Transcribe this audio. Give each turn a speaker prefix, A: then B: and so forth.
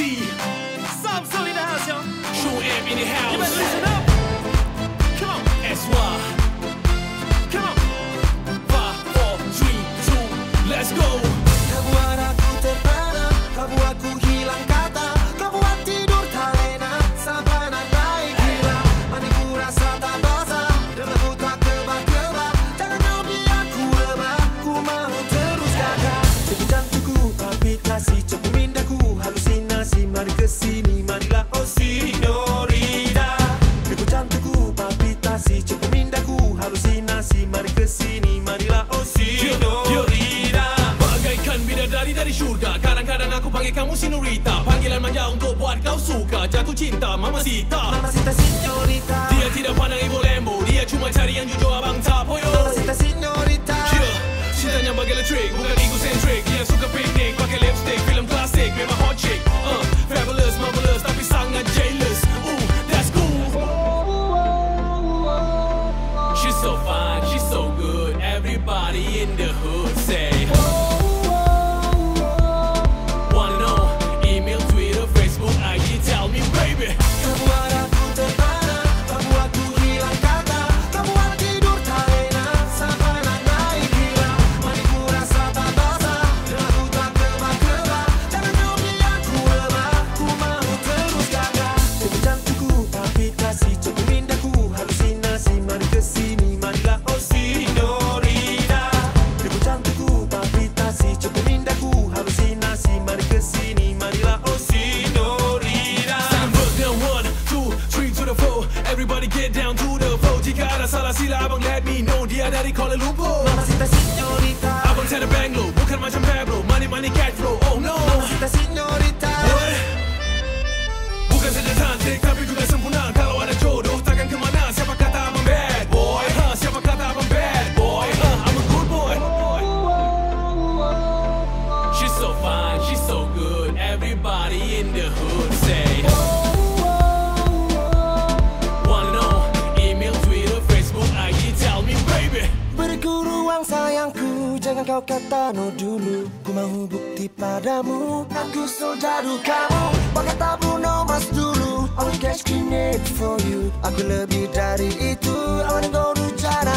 A: see some solidarity.
B: True amp in the house. kamu sinurita. Panggilan manja untuk buat kau suka. Jatuh cinta
C: Mama Sita. Mama Sita
B: Sita. head down to the floor. Jika ada salah sila abang let me know. Dia dari Kuala Lumpur.
C: Mamacita señorita.
B: Abang saya Banglo Bukan macam Pablo Money money cash flow. Oh no.
C: Mamacita señorita.
B: Bukan saja cantik Tapi juga sempurna
C: Berguruan sayangku Jangan kau kata no dulu. Ku mau bukti padamu Aku soldadu kamu. Pakai no mas dulu I will catch grenade for you. Aku lebih dari itu I wanna go to China